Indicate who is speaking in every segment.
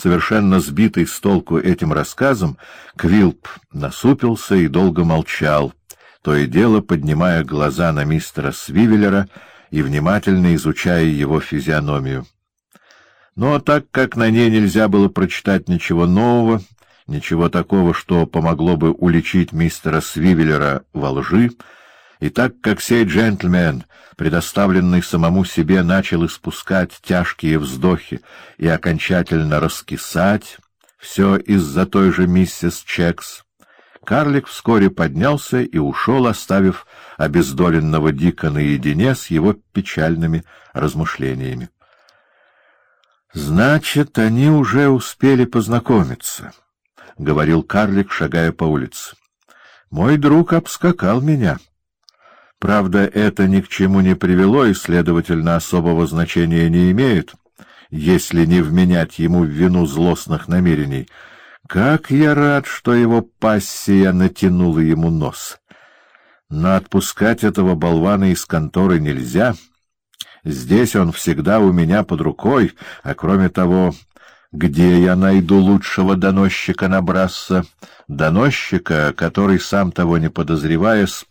Speaker 1: Совершенно сбитый с толку этим рассказом, Квилп насупился и долго молчал, то и дело поднимая глаза на мистера Свивеллера и внимательно изучая его физиономию. Но так как на ней нельзя было прочитать ничего нового, ничего такого, что помогло бы уличить мистера Свивеллера во лжи, и так как сей джентльмен, предоставленный самому себе, начал испускать тяжкие вздохи и окончательно раскисать, все из-за той же миссис Чекс, карлик вскоре поднялся и ушел, оставив обездоленного Дика наедине с его печальными размышлениями. «Значит, они уже успели познакомиться», — говорил карлик, шагая по улице. «Мой друг обскакал меня». Правда, это ни к чему не привело и, следовательно, особого значения не имеет, если не вменять ему в вину злостных намерений. Как я рад, что его пассия натянула ему нос. Но отпускать этого болвана из конторы нельзя. Здесь он всегда у меня под рукой, а кроме того, где я найду лучшего доносчика на Брасса? Доносчика, который, сам того не подозревая, с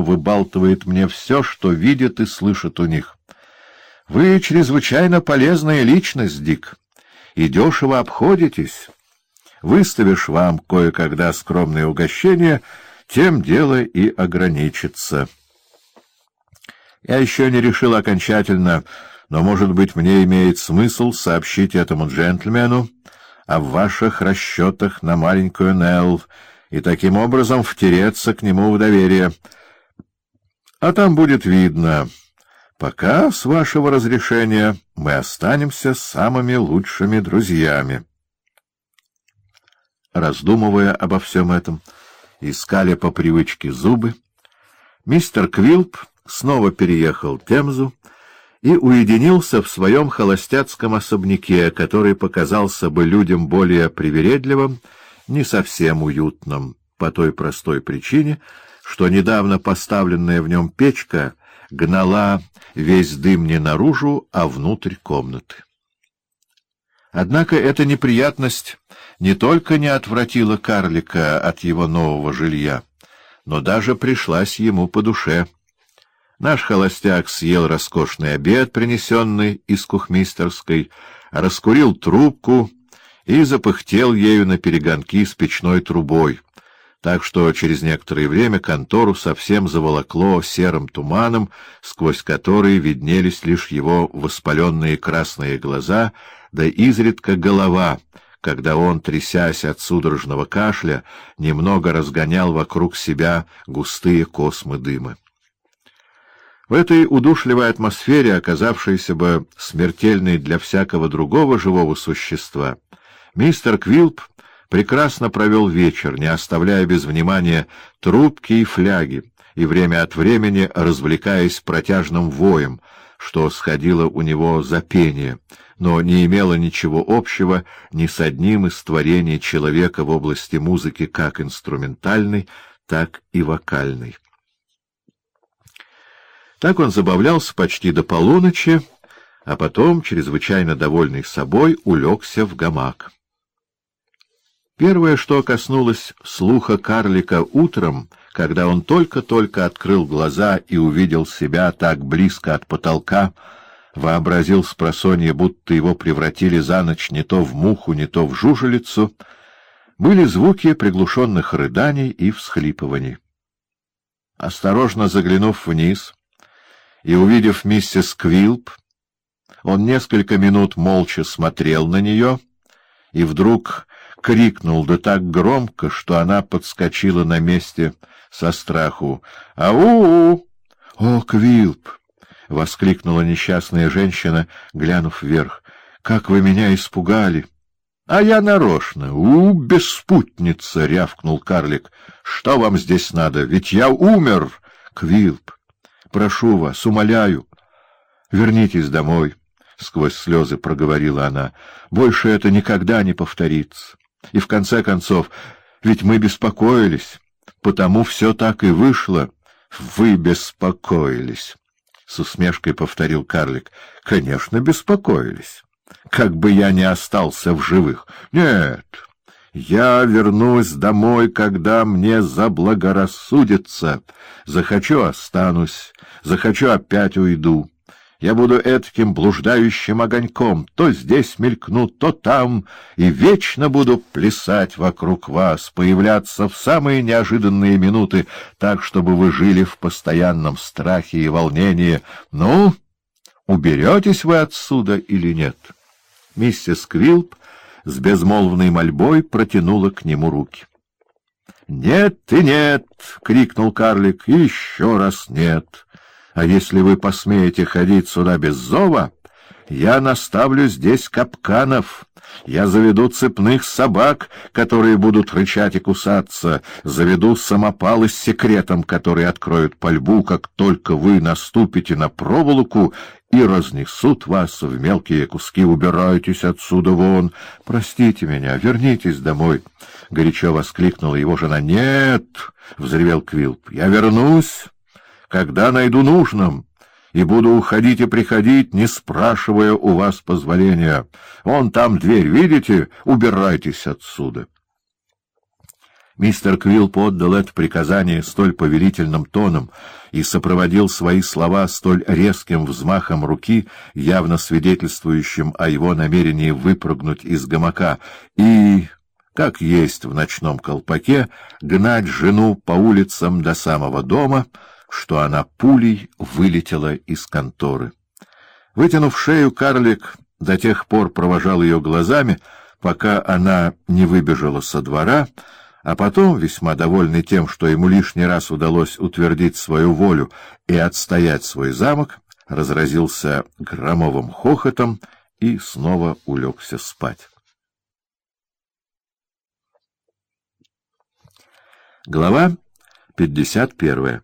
Speaker 1: выбалтывает мне все, что видит и слышит у них. Вы чрезвычайно полезная личность, Дик, и дешево обходитесь. Выставишь вам кое-когда скромное угощение, тем дело и ограничится. Я еще не решил окончательно, но, может быть, мне имеет смысл сообщить этому джентльмену о ваших расчетах на маленькую Нелл и таким образом втереться к нему в доверие. А там будет видно. Пока, с вашего разрешения, мы останемся самыми лучшими друзьями. Раздумывая обо всем этом, искали по привычке зубы, мистер Квилп снова переехал Темзу, и уединился в своем холостяцком особняке, который показался бы людям более привередливым, не совсем уютным, по той простой причине, что недавно поставленная в нем печка гнала весь дым не наружу, а внутрь комнаты. Однако эта неприятность не только не отвратила карлика от его нового жилья, но даже пришлась ему по душе — Наш холостяк съел роскошный обед, принесенный из кухмистерской, раскурил трубку и запыхтел ею на перегонки с печной трубой, так что через некоторое время контору совсем заволокло серым туманом, сквозь который виднелись лишь его воспаленные красные глаза, да изредка голова, когда он, трясясь от судорожного кашля, немного разгонял вокруг себя густые космы дыма. В этой удушливой атмосфере, оказавшейся бы смертельной для всякого другого живого существа, мистер Квилп прекрасно провел вечер, не оставляя без внимания трубки и фляги, и время от времени развлекаясь протяжным воем, что сходило у него за пение, но не имело ничего общего ни с одним из творений человека в области музыки как инструментальной, так и вокальной. Так он забавлялся почти до полуночи, а потом, чрезвычайно довольный собой, улегся в гамак. Первое, что коснулось слуха карлика утром, когда он только-только открыл глаза и увидел себя так близко от потолка, вообразил с просонья, будто его превратили за ночь не то в муху, не то в жужелицу, были звуки приглушенных рыданий и всхлипываний. Осторожно заглянув вниз, и, увидев миссис Квилп, он несколько минут молча смотрел на нее и вдруг крикнул да так громко, что она подскочила на месте со страху. «Ау! О, Квилп!» — воскликнула несчастная женщина, глянув вверх. «Как вы меня испугали!» «А я нарочно! У, беспутница!» — рявкнул карлик. «Что вам здесь надо? Ведь я умер!» «Квилп, Прошу вас, умоляю, вернитесь домой, — сквозь слезы проговорила она. — Больше это никогда не повторится. И в конце концов, ведь мы беспокоились, потому все так и вышло. — Вы беспокоились, — с усмешкой повторил карлик. — Конечно, беспокоились. как бы я не остался в живых. Нет, я вернусь домой, когда мне заблагорассудится. Захочу — останусь, захочу — опять уйду. Я буду этаким блуждающим огоньком, то здесь мелькну, то там, и вечно буду плясать вокруг вас, появляться в самые неожиданные минуты, так, чтобы вы жили в постоянном страхе и волнении. Ну, уберетесь вы отсюда или нет? Миссис Квилп с безмолвной мольбой протянула к нему руки. — Нет и нет! — крикнул карлик. — Еще раз нет! А если вы посмеете ходить сюда без зова, я наставлю здесь капканов. Я заведу цепных собак, которые будут рычать и кусаться, заведу самопалы с секретом, который откроют пальбу, как только вы наступите на проволоку и разнесут вас в мелкие куски. Убирайтесь отсюда вон. Простите меня, вернитесь домой. Горячо воскликнула его жена. Нет, взревел Квилп, я вернусь, когда найду нужным и буду уходить и приходить, не спрашивая у вас позволения. Вон там дверь, видите? Убирайтесь отсюда. Мистер Квилл поддал это приказание столь повелительным тоном и сопроводил свои слова столь резким взмахом руки, явно свидетельствующим о его намерении выпрыгнуть из гамака, и, как есть в ночном колпаке, гнать жену по улицам до самого дома — что она пулей вылетела из конторы. Вытянув шею, карлик до тех пор провожал ее глазами, пока она не выбежала со двора, а потом, весьма довольный тем, что ему лишний раз удалось утвердить свою волю и отстоять свой замок, разразился громовым хохотом и снова улегся спать. Глава пятьдесят первая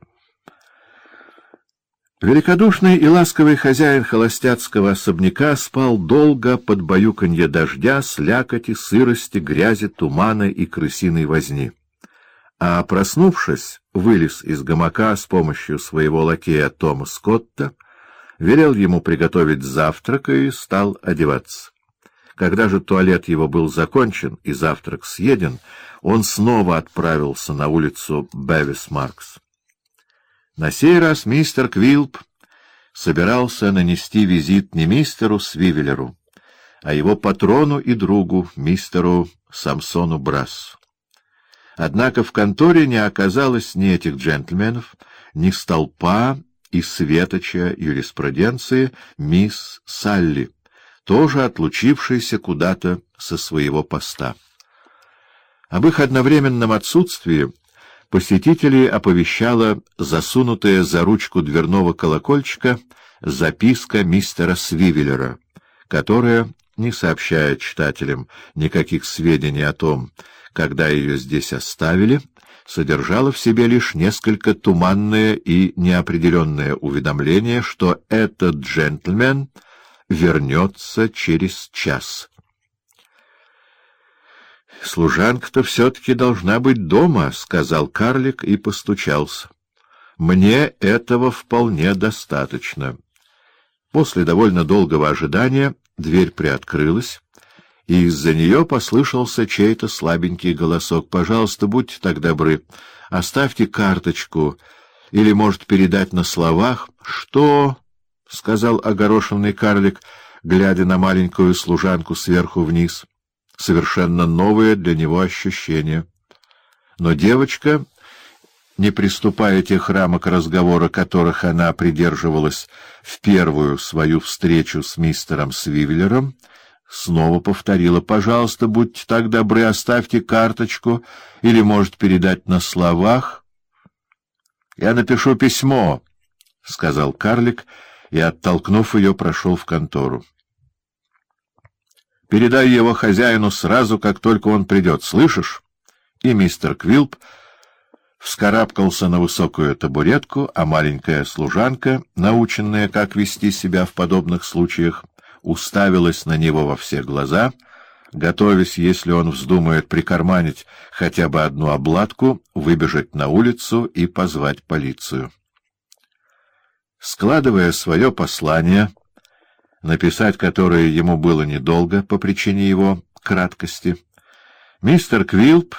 Speaker 1: Великодушный и ласковый хозяин холостяцкого особняка спал долго под баюканье дождя, слякоти, сырости, грязи, тумана и крысиной возни. А, проснувшись, вылез из гамака с помощью своего лакея Тома Скотта, велел ему приготовить завтрак и стал одеваться. Когда же туалет его был закончен и завтрак съеден, он снова отправился на улицу Бевис-Маркс. На сей раз мистер Квилп собирался нанести визит не мистеру Свивелеру, а его патрону и другу, мистеру Самсону Брассу. Однако в конторе не оказалось ни этих джентльменов, ни столпа и светоча юриспруденции мисс Салли, тоже отлучившейся куда-то со своего поста. Об их одновременном отсутствии посетителей оповещала засунутая за ручку дверного колокольчика записка мистера Свивеллера, которая, не сообщая читателям никаких сведений о том, когда ее здесь оставили, содержала в себе лишь несколько туманное и неопределенное уведомление, что этот джентльмен вернется через час. — Служанка-то все-таки должна быть дома, — сказал карлик и постучался. — Мне этого вполне достаточно. После довольно долгого ожидания дверь приоткрылась, и из-за нее послышался чей-то слабенький голосок. — Пожалуйста, будьте так добры, оставьте карточку, или, может, передать на словах. — Что? — сказал огорошенный карлик, глядя на маленькую служанку сверху вниз. — совершенно новое для него ощущение. Но девочка, не приступая тех рамок разговора, которых она придерживалась в первую свою встречу с мистером Свивеллером, снова повторила, «Пожалуйста, будьте так добры, оставьте карточку или, может, передать на словах». «Я напишу письмо», — сказал карлик, и, оттолкнув ее, прошел в контору. Передай его хозяину сразу, как только он придет, слышишь? И мистер Квилп вскарабкался на высокую табуретку, а маленькая служанка, наученная, как вести себя в подобных случаях, уставилась на него во все глаза, готовясь, если он вздумает прикарманить хотя бы одну обладку, выбежать на улицу и позвать полицию. Складывая свое послание, написать которые ему было недолго по причине его краткости, мистер Квилп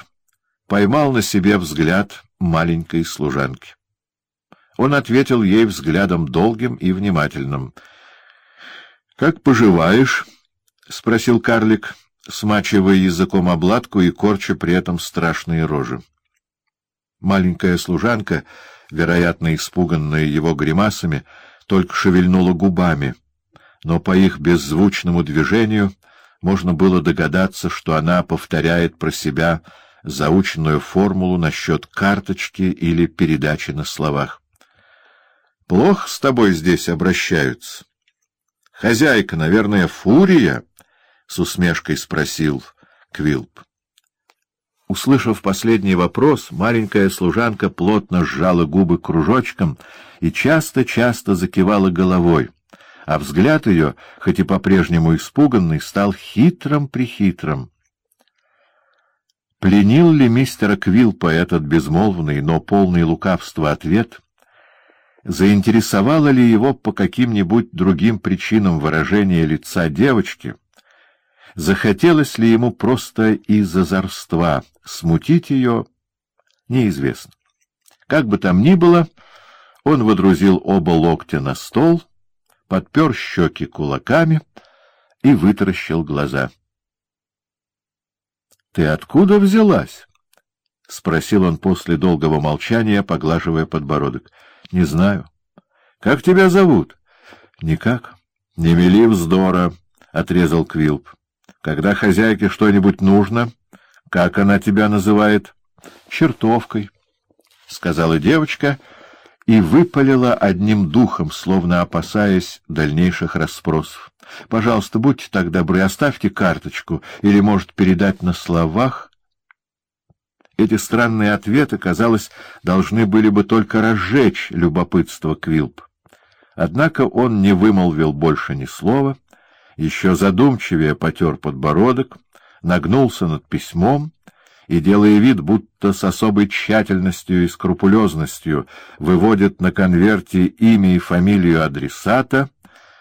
Speaker 1: поймал на себе взгляд маленькой служанки. Он ответил ей взглядом долгим и внимательным. — Как поживаешь? — спросил карлик, смачивая языком обладку и корча при этом страшные рожи. Маленькая служанка, вероятно, испуганная его гримасами, только шевельнула губами, но по их беззвучному движению можно было догадаться, что она повторяет про себя заученную формулу насчет карточки или передачи на словах. — Плохо с тобой здесь обращаются. — Хозяйка, наверное, фурия? — с усмешкой спросил Квилп. Услышав последний вопрос, маленькая служанка плотно сжала губы кружочком и часто-часто закивала головой, а взгляд ее, хоть и по-прежнему испуганный, стал хитрым-прихитрым. Пленил ли мистера Квилпа этот безмолвный, но полный лукавства ответ? Заинтересовало ли его по каким-нибудь другим причинам выражение лица девочки — Захотелось ли ему просто из озорства смутить ее, неизвестно. Как бы там ни было, он водрузил оба локтя на стол, подпер щеки кулаками и вытаращил глаза. — Ты откуда взялась? — спросил он после долгого молчания, поглаживая подбородок. — Не знаю. — Как тебя зовут? — Никак. — Не мели вздора, — отрезал Квилп. Когда хозяйке что-нибудь нужно, как она тебя называет? — Чертовкой, — сказала девочка и выпалила одним духом, словно опасаясь дальнейших расспросов. — Пожалуйста, будьте так добры, оставьте карточку или, может, передать на словах. Эти странные ответы, казалось, должны были бы только разжечь любопытство Квилп. Однако он не вымолвил больше ни слова — еще задумчивее потер подбородок, нагнулся над письмом и, делая вид, будто с особой тщательностью и скрупулезностью выводит на конверте имя и фамилию адресата,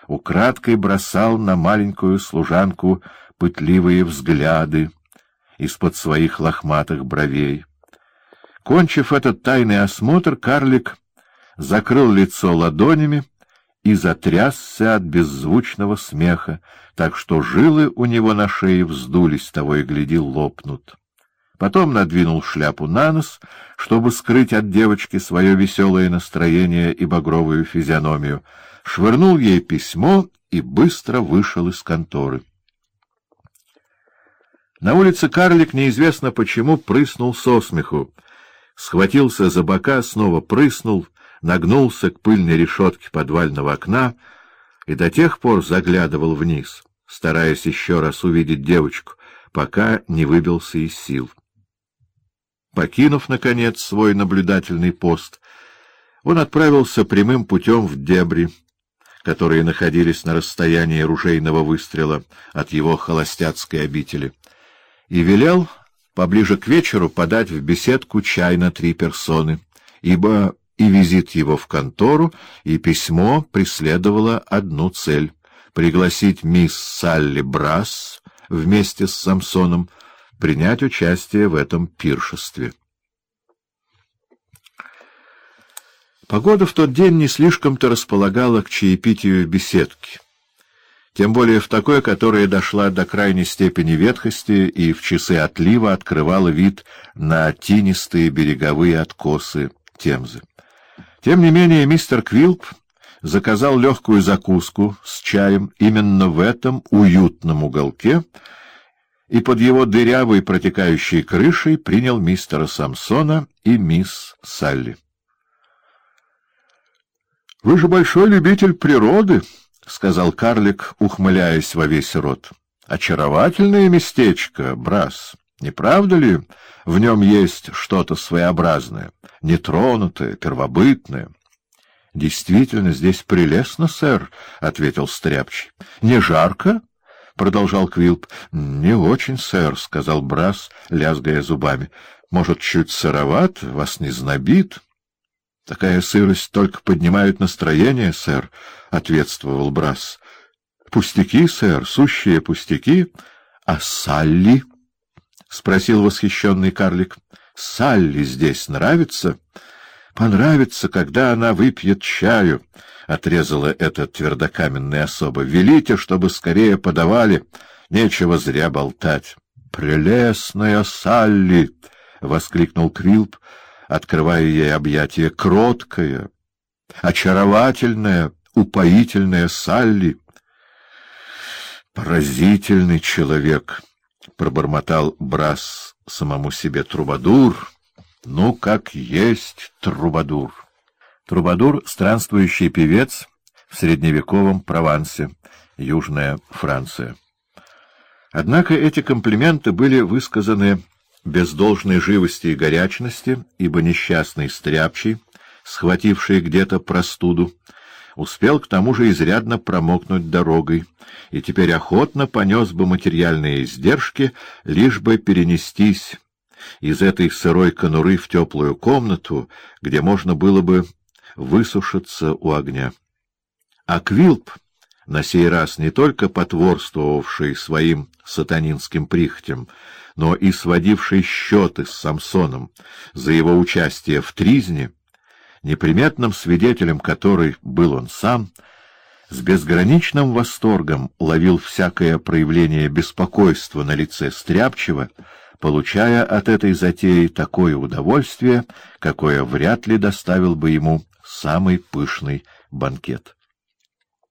Speaker 1: украдкой бросал на маленькую служанку пытливые взгляды из-под своих лохматых бровей. Кончив этот тайный осмотр, карлик закрыл лицо ладонями, и затрясся от беззвучного смеха, так что жилы у него на шее вздулись, того и гляди, лопнут. Потом надвинул шляпу на нос, чтобы скрыть от девочки свое веселое настроение и багровую физиономию, швырнул ей письмо и быстро вышел из конторы. На улице карлик неизвестно почему прыснул со смеху, схватился за бока, снова прыснул — нагнулся к пыльной решетке подвального окна и до тех пор заглядывал вниз, стараясь еще раз увидеть девочку, пока не выбился из сил. Покинув, наконец, свой наблюдательный пост, он отправился прямым путем в дебри, которые находились на расстоянии ружейного выстрела от его холостяцкой обители, и велел поближе к вечеру подать в беседку чай на три персоны, ибо и визит его в контору, и письмо преследовало одну цель — пригласить мисс Салли Брас вместе с Самсоном принять участие в этом пиршестве. Погода в тот день не слишком-то располагала к чаепитию в беседке, тем более в такой, которая дошла до крайней степени ветхости и в часы отлива открывала вид на тинистые береговые откосы Темзы. Тем не менее, мистер Квилп заказал легкую закуску с чаем именно в этом уютном уголке и под его дырявой протекающей крышей принял мистера Самсона и мисс Салли. — Вы же большой любитель природы, — сказал карлик, ухмыляясь во весь рот. — Очаровательное местечко, Брас. Не правда ли, в нем есть что-то своеобразное, нетронутое, первобытное? — Действительно, здесь прелестно, сэр, — ответил Стряпчий. — Не жарко? — продолжал Квилп. — Не очень, сэр, — сказал Брас, лязгая зубами. — Может, чуть сыроват, вас не знобит? — Такая сырость только поднимает настроение, сэр, — ответствовал Брас. —— Пустяки, сэр, сущие пустяки. — А Салли? — спросил восхищенный карлик. — Салли здесь нравится? — Понравится, когда она выпьет чаю, — отрезала эта твердокаменная особа. — Велите, чтобы скорее подавали. Нечего зря болтать. — Прелестная Салли! — воскликнул Квилп, открывая ей объятия. — Кроткая, очаровательная, упоительная Салли! — Поразительный человек! — пробормотал Брас самому себе трубадур. Ну, как есть трубадур. Трубадур — странствующий певец в средневековом Провансе, Южная Франция. Однако эти комплименты были высказаны без должной живости и горячности, ибо несчастный стряпчий, схвативший где-то простуду, успел к тому же изрядно промокнуть дорогой, и теперь охотно понес бы материальные издержки, лишь бы перенестись из этой сырой конуры в теплую комнату, где можно было бы высушиться у огня. А Квилп, на сей раз не только потворствовавший своим сатанинским прихотям, но и сводивший счеты с Самсоном за его участие в тризне, неприметным свидетелем которой был он сам, с безграничным восторгом ловил всякое проявление беспокойства на лице Стряпчего, получая от этой затеи такое удовольствие, какое вряд ли доставил бы ему самый пышный банкет.